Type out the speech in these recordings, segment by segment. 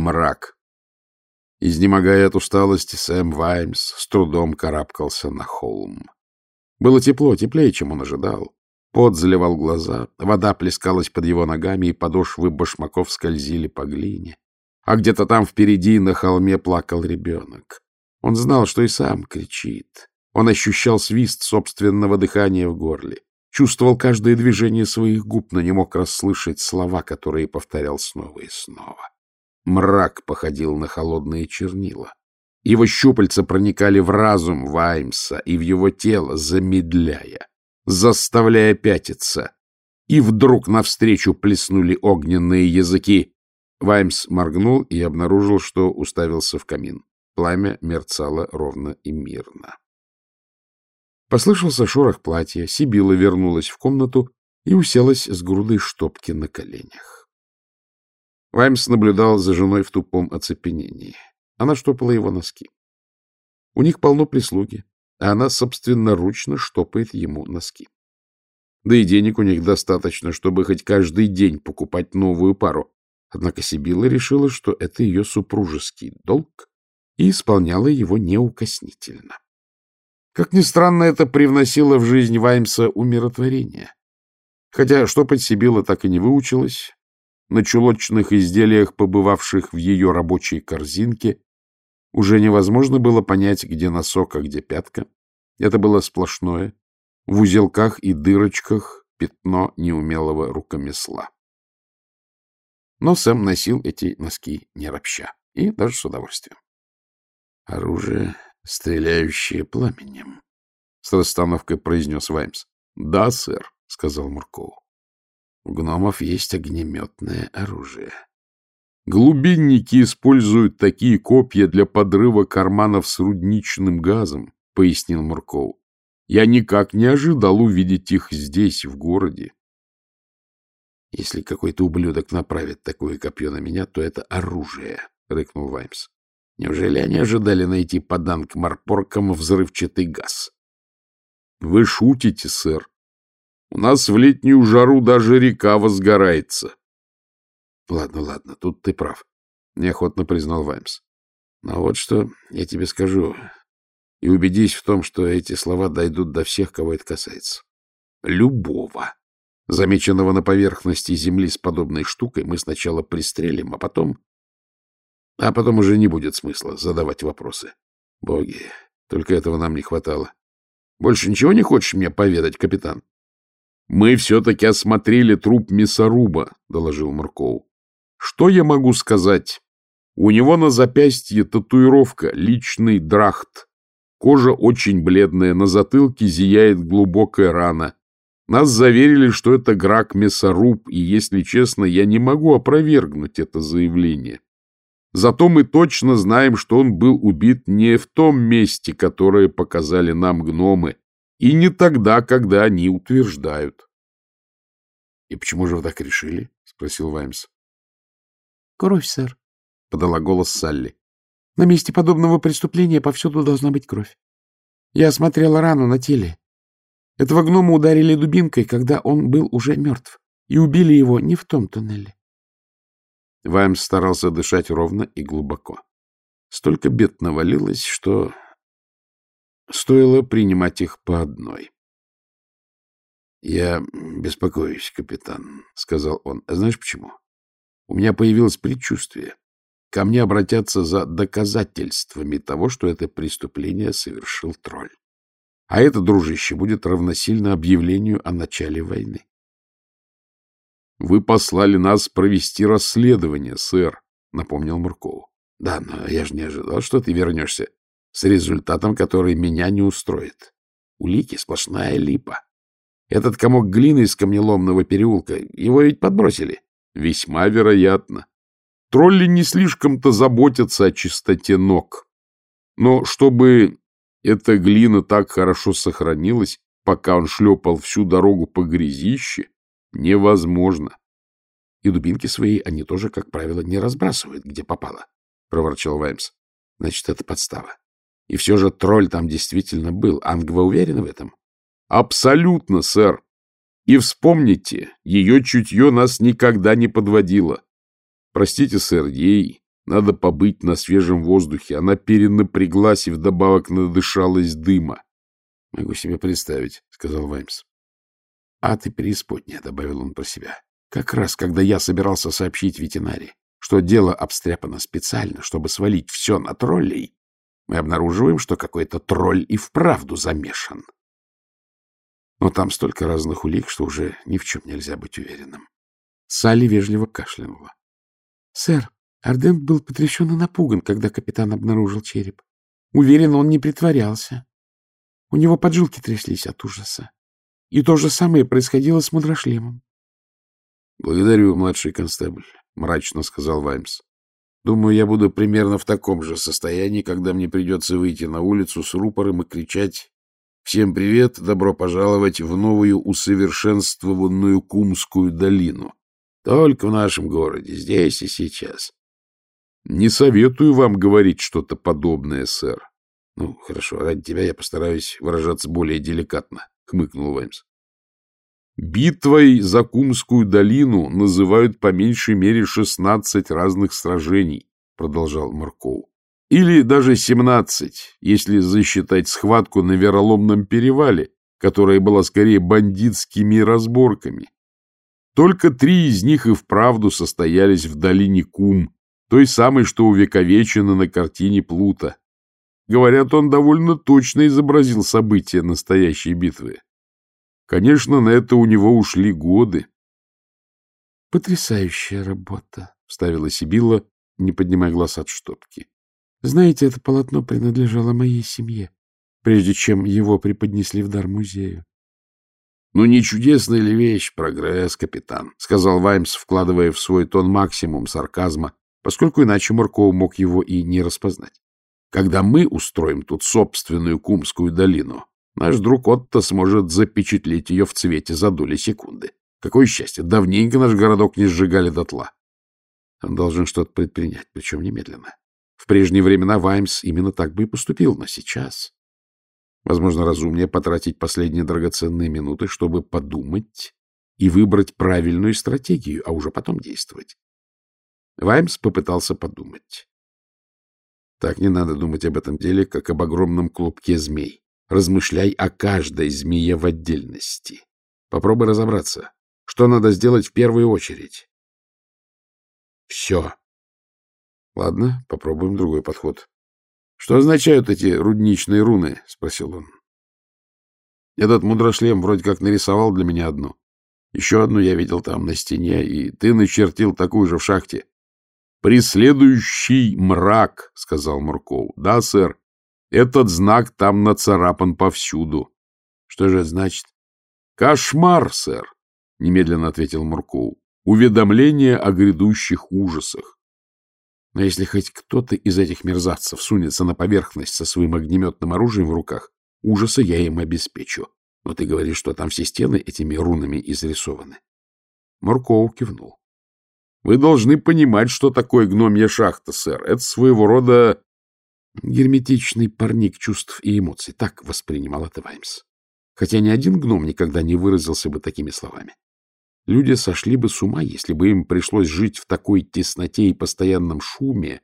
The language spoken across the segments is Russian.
мрак. Изнемогая от усталости, Сэм Ваймс с трудом карабкался на холм. Было тепло, теплее, чем он ожидал. Пот заливал глаза, вода плескалась под его ногами, и подошвы башмаков скользили по глине. А где-то там впереди на холме плакал ребенок. Он знал, что и сам кричит. Он ощущал свист собственного дыхания в горле, чувствовал каждое движение своих губ, но не мог расслышать слова, которые повторял снова и снова. Мрак походил на холодные чернила. Его щупальца проникали в разум Ваймса и в его тело, замедляя, заставляя пятиться. И вдруг навстречу плеснули огненные языки. Ваймс моргнул и обнаружил, что уставился в камин. Пламя мерцало ровно и мирно. Послышался шорох платья, Сибила вернулась в комнату и уселась с грудой штопки на коленях. Ваймс наблюдал за женой в тупом оцепенении. Она штопала его носки. У них полно прислуги, а она собственноручно штопает ему носки. Да и денег у них достаточно, чтобы хоть каждый день покупать новую пару. Однако Сибилла решила, что это ее супружеский долг, и исполняла его неукоснительно. Как ни странно, это привносило в жизнь Ваймса умиротворение. Хотя что под Сибилла так и не выучилась, на чулочных изделиях, побывавших в ее рабочей корзинке, уже невозможно было понять, где носок, а где пятка. Это было сплошное, в узелках и дырочках пятно неумелого рукомесла. Но Сэм носил эти носки не ропща, и даже с удовольствием. «Оружие, стреляющее пламенем», — с расстановкой произнес Ваймс. «Да, сэр», — сказал Муркова. У гномов есть огнеметное оружие. Глубинники используют такие копья для подрыва карманов с рудничным газом, пояснил Мурков. Я никак не ожидал увидеть их здесь, в городе. Если какой-то ублюдок направит такое копье на меня, то это оружие, рыкнул Ваймс. Неужели они ожидали найти поданк морпоркам взрывчатый газ? — Вы шутите, сэр, у нас в летнюю жару даже река возгорается. — Ладно, ладно, тут ты прав, — неохотно признал Ваймс. — Но вот что я тебе скажу, и убедись в том, что эти слова дойдут до всех, кого это касается. Любого, замеченного на поверхности земли с подобной штукой, мы сначала пристрелим, а потом... А потом уже не будет смысла задавать вопросы. Боги, только этого нам не хватало. Больше ничего не хочешь мне поведать, капитан? «Мы все-таки осмотрели труп мясоруба», — доложил Марков. «Что я могу сказать? У него на запястье татуировка, личный драхт. Кожа очень бледная, на затылке зияет глубокая рана. Нас заверили, что это грак мясоруб, и, если честно, я не могу опровергнуть это заявление». Зато мы точно знаем, что он был убит не в том месте, которое показали нам гномы, и не тогда, когда они утверждают. — И почему же вы так решили? — спросил Ваймс. — Кровь, сэр, — подала голос Салли. — На месте подобного преступления повсюду должна быть кровь. Я осмотрела рану на теле. Этого гнома ударили дубинкой, когда он был уже мертв, и убили его не в том туннеле. Ваймс старался дышать ровно и глубоко. Столько бед навалилось, что Стоило принимать их по одной. — Я беспокоюсь, капитан, — сказал он. — знаешь почему? У меня появилось предчувствие. Ко мне обратятся за доказательствами того, что это преступление совершил тролль. А это, дружище, будет равносильно объявлению о начале войны. — Вы послали нас провести расследование, сэр, — напомнил Муркову. — Да, но я же не ожидал, что ты вернешься с результатом, который меня не устроит. Улики сплошная липа. Этот комок глины из камнеломного переулка, его ведь подбросили. Весьма вероятно. Тролли не слишком-то заботятся о чистоте ног. Но чтобы эта глина так хорошо сохранилась, пока он шлепал всю дорогу по грязище, невозможно. И дубинки свои они тоже, как правило, не разбрасывают, где попало, — проворчал Ваймс. Значит, это подстава. И все же тролль там действительно был. Ангва вы в этом? Абсолютно, сэр. И вспомните, ее чутье нас никогда не подводило. Простите, сэр, ей надо побыть на свежем воздухе. Она перенапряглась и вдобавок надышалась дыма. — Могу себе представить, — сказал Ваймс. — А ты преисподняя, — добавил он про себя. — Как раз, когда я собирался сообщить ветеринаре, что дело обстряпано специально, чтобы свалить все на троллей, мы обнаруживаем, что какой-то тролль и вправду замешан. Но там столько разных улик, что уже ни в чем нельзя быть уверенным. Салли вежливо кашлянула. — Сэр, Ардент был потрясен и напуган, когда капитан обнаружил череп. Уверен, он не притворялся. У него поджилки тряслись от ужаса. И то же самое происходило с мудрошлемом. — Благодарю, младший констебль, — мрачно сказал Ваймс. Думаю, я буду примерно в таком же состоянии, когда мне придется выйти на улицу с рупором и кричать «Всем привет! Добро пожаловать в новую усовершенствованную Кумскую долину!» Только в нашем городе, здесь и сейчас. Не советую вам говорить что-то подобное, сэр. Ну, хорошо, ради тебя я постараюсь выражаться более деликатно, — хмыкнул Ваймс. Битвой за Кумскую долину называют по меньшей мере 16 разных сражений, продолжал Марков. Или даже 17, если засчитать схватку на Вероломном перевале, которая была скорее бандитскими разборками. Только три из них и вправду состоялись в долине Кум, той самой, что увековечена на картине Плута. Говорят, он довольно точно изобразил события настоящей битвы. Конечно, на это у него ушли годы. — Потрясающая работа, — вставила Сибилла, не поднимая глаз от штопки. — Знаете, это полотно принадлежало моей семье, прежде чем его преподнесли в дар музею. — Ну, не чудесная ли вещь, прогресс, капитан, — сказал Ваймс, вкладывая в свой тон максимум сарказма, поскольку иначе Марков мог его и не распознать. — Когда мы устроим тут собственную Кумскую долину, Наш друг Отто сможет запечатлеть ее в цвете за доли секунды. Какое счастье! Давненько наш городок не сжигали дотла. Он должен что-то предпринять, причем немедленно. В прежние времена Ваймс именно так бы и поступил, но сейчас... Возможно, разумнее потратить последние драгоценные минуты, чтобы подумать и выбрать правильную стратегию, а уже потом действовать. Ваймс попытался подумать. Так не надо думать об этом деле, как об огромном клубке змей размышляй о каждой змее в отдельности. Попробуй разобраться, что надо сделать в первую очередь. Все. Ладно, попробуем другой подход. Что означают эти рудничные руны? — спросил он. Этот мудрошлем вроде как нарисовал для меня одну. Еще одну я видел там на стене, и ты начертил такую же в шахте. — Преследующий мрак, — сказал Мурков. — Да, сэр, этот знак там нацарапан повсюду. Что же значит? Кошмар, сэр, немедленно ответил Муркоу. Уведомление о грядущих ужасах. Но если хоть кто-то из этих мерзавцев сунется на поверхность со своим огнеметным оружием в руках, ужаса я им обеспечу. Но ты говоришь, что там все стены этими рунами изрисованы. Муркоу кивнул. Вы должны понимать, что такое гномья шахта, сэр. Это своего рода Герметичный парник чувств и эмоций. Так воспринимал это Ваймс. Хотя ни один гном никогда не выразился бы такими словами. Люди сошли бы с ума, если бы им пришлось жить в такой тесноте и постоянном шуме,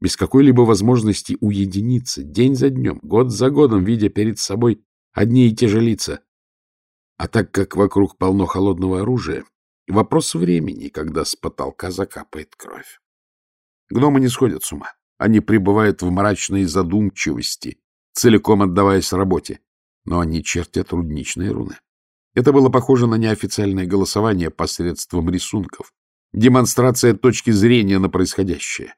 без какой-либо возможности уединиться, день за днем, год за годом, видя перед собой одни и те же лица. А так как вокруг полно холодного оружия, вопрос времени, когда с потолка закапает кровь. Гномы не сходят с ума. Они пребывают в мрачной задумчивости, целиком отдаваясь работе. Но они чертят рудничные руны. Это было похоже на неофициальное голосование посредством рисунков. Демонстрация точки зрения на происходящее.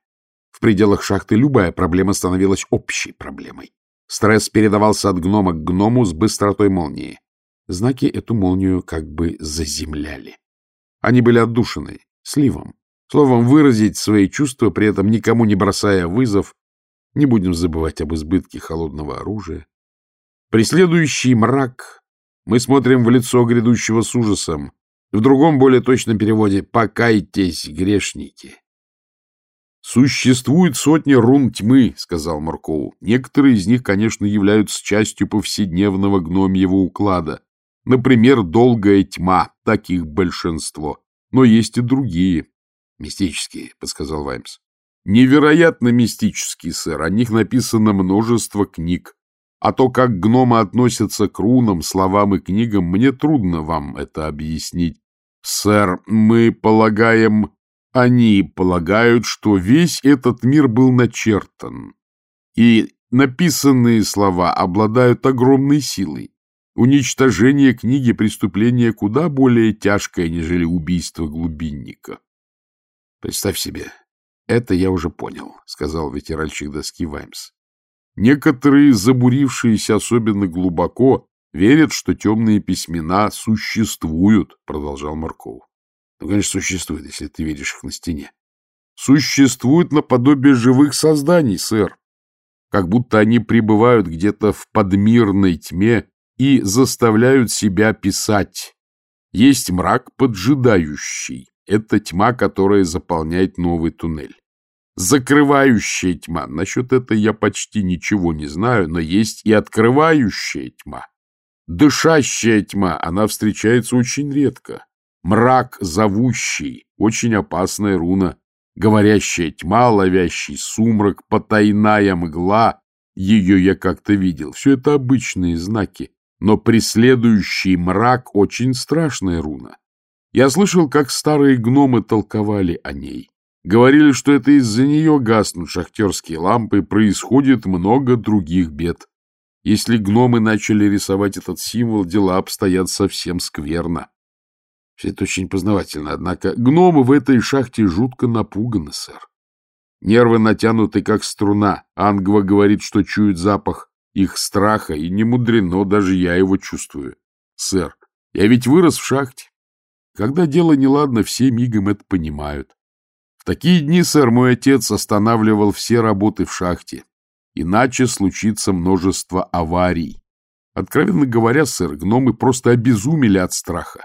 В пределах шахты любая проблема становилась общей проблемой. Стресс передавался от гнома к гному с быстротой молнии. Знаки эту молнию как бы заземляли. Они были отдушены, сливом, Словом, выразить свои чувства, при этом никому не бросая вызов, не будем забывать об избытке холодного оружия. Преследующий мрак мы смотрим в лицо грядущего с ужасом, в другом, более точном переводе «покайтесь, грешники». «Существует сотни рун тьмы», — сказал Маркоу. «Некоторые из них, конечно, являются частью повседневного гномьего уклада. Например, долгая тьма, таких большинство. Но есть и другие, «Мистические», — подсказал Ваймс. «Невероятно мистический, сэр. О них написано множество книг. А то, как гномы относятся к рунам, словам и книгам, мне трудно вам это объяснить. Сэр, мы полагаем... Они полагают, что весь этот мир был начертан. И написанные слова обладают огромной силой. Уничтожение книги преступления куда более тяжкое, нежели убийство глубинника. Представь себе, это я уже понял, сказал ветеральщик доски Ваймс. Некоторые, забурившиеся особенно глубоко, верят, что темные письмена существуют, продолжал Марков. Ну, конечно, существуют, если ты видишь их на стене. Существуют наподобие живых созданий, сэр. Как будто они пребывают где-то в подмирной тьме и заставляют себя писать. Есть мрак поджидающий. Это тьма, которая заполняет новый туннель. Закрывающая тьма. Насчет этой я почти ничего не знаю, но есть и открывающая тьма. Дышащая тьма, она встречается очень редко. Мрак зовущий, очень опасная руна. Говорящая тьма, ловящий сумрак, потайная мгла. Ее я как-то видел. Все это обычные знаки. Но преследующий мрак очень страшная руна. Я слышал, как старые гномы толковали о ней. Говорили, что это из-за нее гаснут шахтерские лампы, происходит много других бед. Если гномы начали рисовать этот символ, дела обстоят совсем скверно. Все это очень познавательно, однако гномы в этой шахте жутко напуганы, сэр. Нервы натянуты, как струна. Ангва говорит, что чует запах их страха, и не мудрено, даже я его чувствую. Сэр, я ведь вырос в шахте. Когда дело неладно, все мигом это понимают. В такие дни, сэр, мой отец останавливал все работы в шахте. Иначе случится множество аварий. Откровенно говоря, сэр, гномы просто обезумели от страха.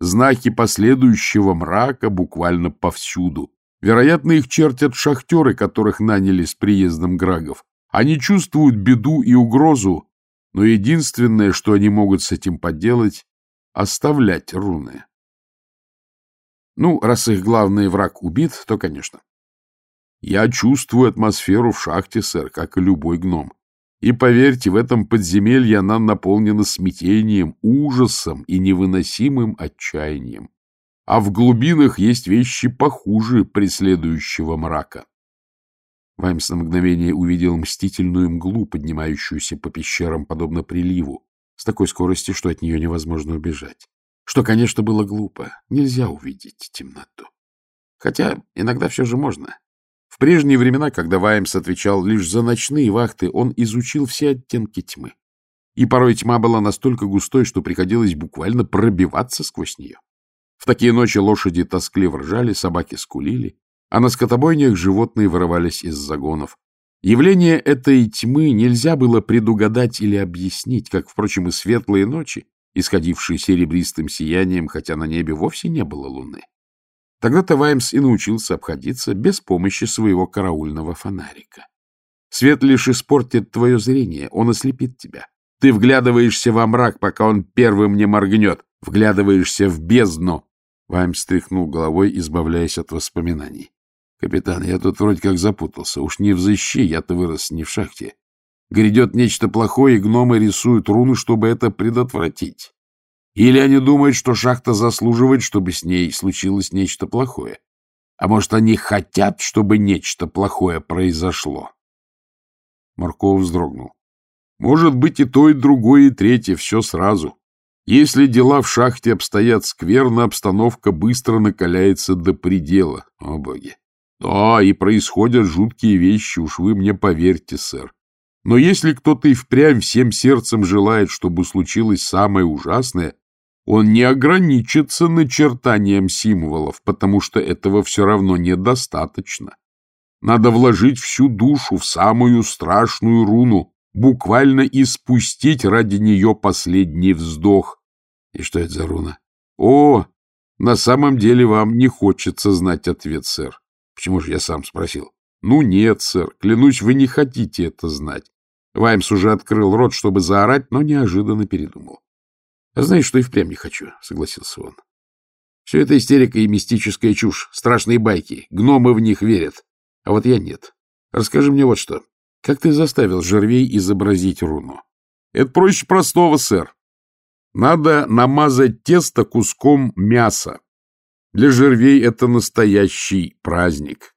Знаки последующего мрака буквально повсюду. Вероятно, их чертят шахтеры, которых наняли с приездом Грагов. Они чувствуют беду и угрозу, но единственное, что они могут с этим поделать — оставлять руны. Ну, раз их главный враг убит, то, конечно. Я чувствую атмосферу в шахте, сэр, как и любой гном. И поверьте, в этом подземелье она наполнена смятением, ужасом и невыносимым отчаянием. А в глубинах есть вещи похуже преследующего мрака. Ваймс на мгновение увидел мстительную мглу, поднимающуюся по пещерам, подобно приливу, с такой скоростью, что от нее невозможно убежать что, конечно, было глупо. Нельзя увидеть темноту. Хотя иногда все же можно. В прежние времена, когда Ваймс отвечал лишь за ночные вахты, он изучил все оттенки тьмы. И порой тьма была настолько густой, что приходилось буквально пробиваться сквозь нее. В такие ночи лошади тоскливо ржали, собаки скулили, а на скотобойнях животные вырывались из загонов. Явление этой тьмы нельзя было предугадать или объяснить, как, впрочем, и светлые ночи, исходивший серебристым сиянием, хотя на небе вовсе не было луны. Тогда-то и научился обходиться без помощи своего караульного фонарика. Свет лишь испортит твое зрение, он ослепит тебя. Ты вглядываешься во мрак, пока он первым не моргнет, вглядываешься в бездну. Ваймс стряхнул головой, избавляясь от воспоминаний. — Капитан, я тут вроде как запутался. Уж не взыщи, я-то вырос не в шахте грядет нечто плохое, и гномы рисуют руны, чтобы это предотвратить. Или они думают, что шахта заслуживает, чтобы с ней случилось нечто плохое. А может, они хотят, чтобы нечто плохое произошло?» Марков вздрогнул. «Может быть, и то, и другое, и третье, все сразу. Если дела в шахте обстоят скверно, обстановка быстро накаляется до предела. О, боги! Да, и происходят жуткие вещи, уж вы мне поверьте, сэр. Но если кто-то и впрямь всем сердцем желает, чтобы случилось самое ужасное, он не ограничится начертанием символов, потому что этого все равно недостаточно. Надо вложить всю душу в самую страшную руну, буквально испустить ради нее последний вздох. И что это за руна? О, на самом деле вам не хочется знать ответ, сэр. Почему же я сам спросил? Ну нет, сэр, клянусь, вы не хотите это знать. Ваймс уже открыл рот, чтобы заорать, но неожиданно передумал. — А знаешь, что и впрямь не хочу, — согласился он. — Все это истерика и мистическая чушь, страшные байки, гномы в них верят. А вот я нет. Расскажи мне вот что. Как ты заставил жервей изобразить руну? — Это проще простого, сэр. Надо намазать тесто куском мяса. Для жервей это настоящий праздник.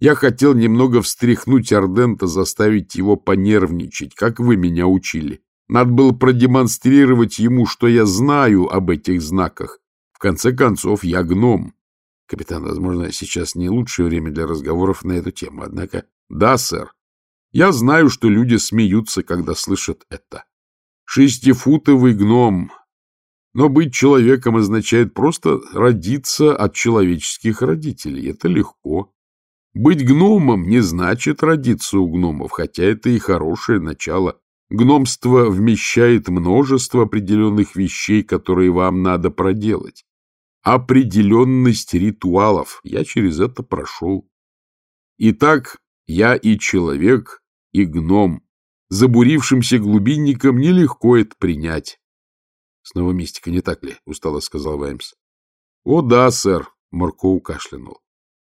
Я хотел немного встряхнуть Ардента, заставить его понервничать, как вы меня учили. Надо было продемонстрировать ему, что я знаю об этих знаках. В конце концов, я гном. Капитан, возможно, сейчас не лучшее время для разговоров на эту тему, однако... Да, сэр. Я знаю, что люди смеются, когда слышат это. Шестифутовый гном. Но быть человеком означает просто родиться от человеческих родителей. Это легко. Быть гномом не значит родиться у гномов, хотя это и хорошее начало. Гномство вмещает множество определенных вещей, которые вам надо проделать. Определенность ритуалов. Я через это прошел. Итак, я и человек, и гном. Забурившимся глубинникам нелегко это принять. Снова мистика, не так ли? — устало сказал Ваймс. — О да, сэр, — Маркоу кашлянул.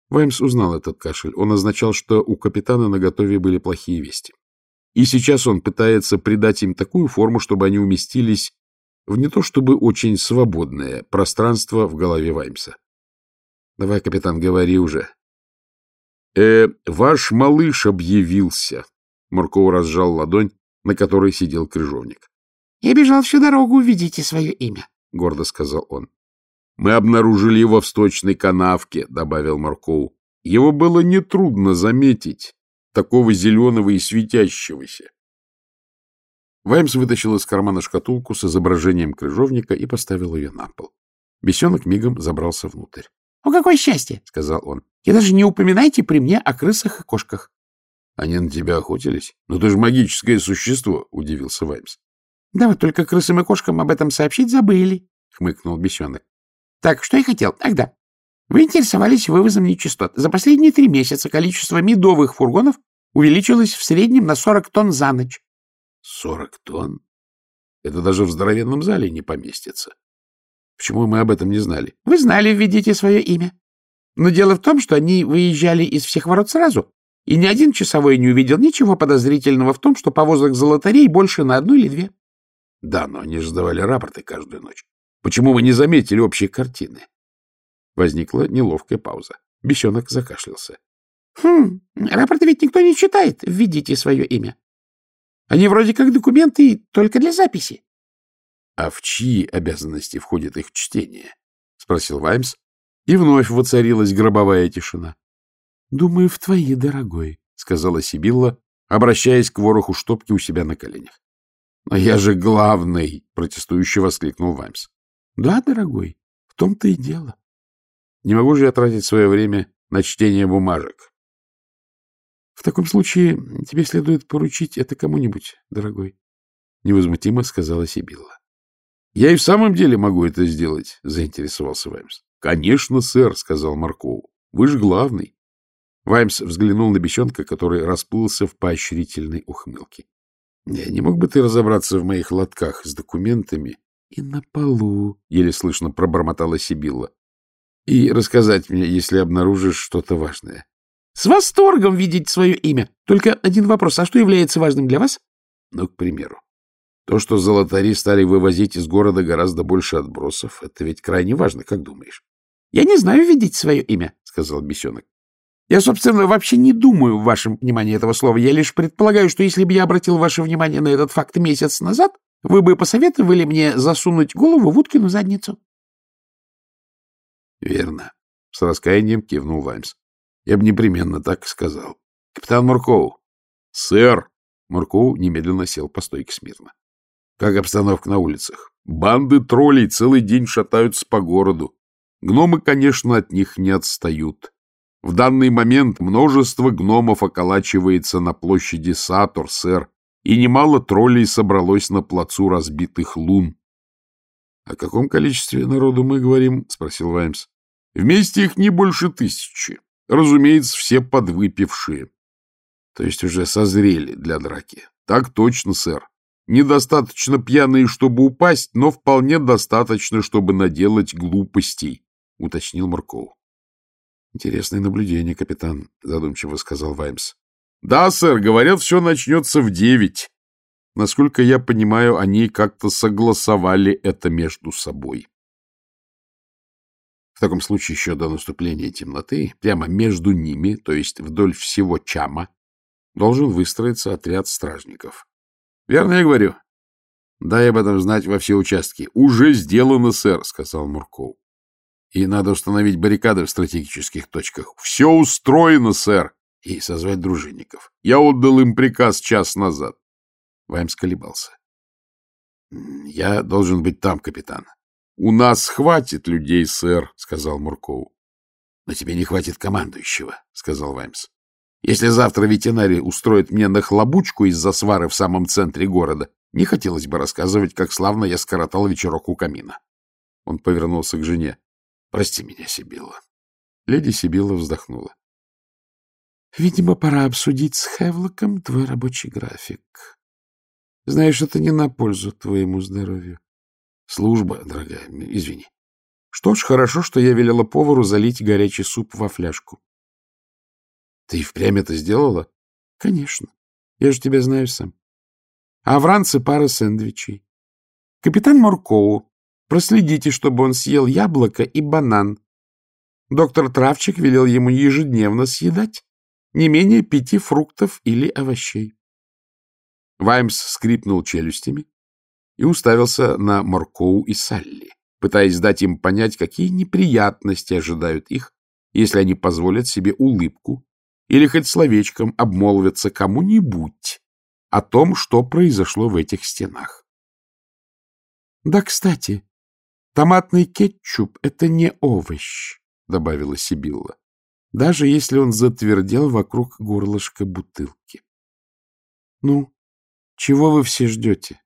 Ваймс узнал этот кашель. Он означал, что у капитана на готове были плохие вести. И сейчас он пытается придать им такую форму, чтобы они уместились в не то чтобы очень свободное пространство в голове Ваймса. — Давай, капитан, говори уже. — Э, ваш малыш объявился. Мурков разжал ладонь, на которой сидел крыжовник. — Я бежал всю дорогу, увидите свое имя, — гордо сказал он. «Мы обнаружили его в сточной канавке», — добавил Марков. «Его было нетрудно заметить, такого зеленого и светящегося». Ваймс вытащил из кармана шкатулку с изображением крыжовника и поставил ее на пол. Бесенок мигом забрался внутрь. — О, какое счастье! — сказал он. — И даже не упоминайте при мне о крысах и кошках. — Они на тебя охотились? Ну ты же магическое существо! — удивился Ваймс. — Да вот только крысам и кошкам об этом сообщить забыли, — хмыкнул бесенок. Так, что я хотел. Так да. Вы интересовались вывозом нечистот. За последние три месяца количество медовых фургонов увеличилось в среднем на 40 тонн за ночь. 40 тонн? Это даже в здоровенном зале не поместится. Почему мы об этом не знали? Вы знали, введите свое имя. Но дело в том, что они выезжали из всех ворот сразу, и ни один часовой не увидел ничего подозрительного в том, что повозок золотарей больше на одну или две. Да, но они же сдавали рапорты каждую ночь. Почему вы не заметили общей картины? Возникла неловкая пауза. Бесенок закашлялся. — Хм, рапорт ведь никто не читает. Введите свое имя. Они вроде как документы только для записи. — А в чьи обязанности входит их чтение? — спросил Ваймс. И вновь воцарилась гробовая тишина. — Думаю, в твои, дорогой, — сказала Сибилла, обращаясь к вороху штопки у себя на коленях. — Но я же главный! — протестующе воскликнул Ваймс. Да, дорогой, в том-то и дело. Не могу же я тратить свое время на чтение бумажек. В таком случае тебе следует поручить это кому-нибудь, дорогой. Невозмутимо сказала Сибилла. Я и в самом деле могу это сделать, заинтересовался Ваймс. Конечно, сэр, сказал Маркову. Вы же главный. Ваймс взглянул на бесенка, который расплылся в поощрительной ухмылке. — Не мог бы ты разобраться в моих лотках с документами и на полу, — еле слышно пробормотала Сибилла. — И рассказать мне, если обнаружишь что-то важное. — С восторгом видеть свое имя. Только один вопрос. А что является важным для вас? — Ну, к примеру, то, что золотари стали вывозить из города гораздо больше отбросов, это ведь крайне важно, как думаешь? — Я не знаю видеть свое имя, — сказал бесенок. — Я, собственно, вообще не думаю в вашем внимании этого слова. Я лишь предполагаю, что если бы я обратил ваше внимание на этот факт месяц назад, вы бы посоветовали мне засунуть голову в уткину задницу? — Верно. С раскаянием кивнул Ваймс. — Я бы непременно так сказал. — Капитан Муркоу. — Сэр! Муркоу немедленно сел по стойке смирно. — Как обстановка на улицах? Банды троллей целый день шатаются по городу. Гномы, конечно, от них не отстают. В данный момент множество гномов околачивается на площади Сатур, сэр и немало троллей собралось на плацу разбитых лун. — О каком количестве народу мы говорим? — спросил Ваймс. — Вместе их не больше тысячи. Разумеется, все подвыпившие. — То есть уже созрели для драки. — Так точно, сэр. Недостаточно пьяные, чтобы упасть, но вполне достаточно, чтобы наделать глупостей, — уточнил Марков. — Интересное наблюдение, капитан, — задумчиво сказал Ваймс. Да, сэр, говорят, все начнется в девять. Насколько я понимаю, они как-то согласовали это между собой. В таком случае еще до наступления темноты, прямо между ними, то есть вдоль всего Чама, должен выстроиться отряд стражников. Верно я говорю? Дай об этом знать во все участки. Уже сделано, сэр, сказал Мурков. И надо установить баррикады в стратегических точках. Все устроено, сэр и созвать дружинников. Я отдал им приказ час назад. Ваймс колебался. — Я должен быть там, капитан. — У нас хватит людей, сэр, — сказал Муркоу. — Но тебе не хватит командующего, — сказал Ваймс. — Если завтра ветеринарий устроит мне нахлобучку из-за свары в самом центре города, не хотелось бы рассказывать, как славно я скоротал вечерок у камина. Он повернулся к жене. — Прости меня, Сибилла. Леди Сибилла вздохнула. — Видимо, пора обсудить с Хевлоком твой рабочий график. Знаешь, это не на пользу твоему здоровью. Служба, дорогая, извини. Что ж, хорошо, что я велела повару залить горячий суп во фляжку. Ты впрямь это сделала? Конечно. Я же тебя знаю сам. А в ранце пара сэндвичей. Капитан Моркову, проследите, чтобы он съел яблоко и банан. Доктор Травчик велел ему ежедневно съедать не менее пяти фруктов или овощей. Ваймс скрипнул челюстями и уставился на Маркоу и Салли, пытаясь дать им понять, какие неприятности ожидают их, если они позволят себе улыбку или хоть словечком обмолвятся кому-нибудь о том, что произошло в этих стенах. «Да, кстати, томатный кетчуп — это не овощ», — добавила Сибилла даже если он затвердел вокруг горлышка бутылки. — Ну, чего вы все ждете?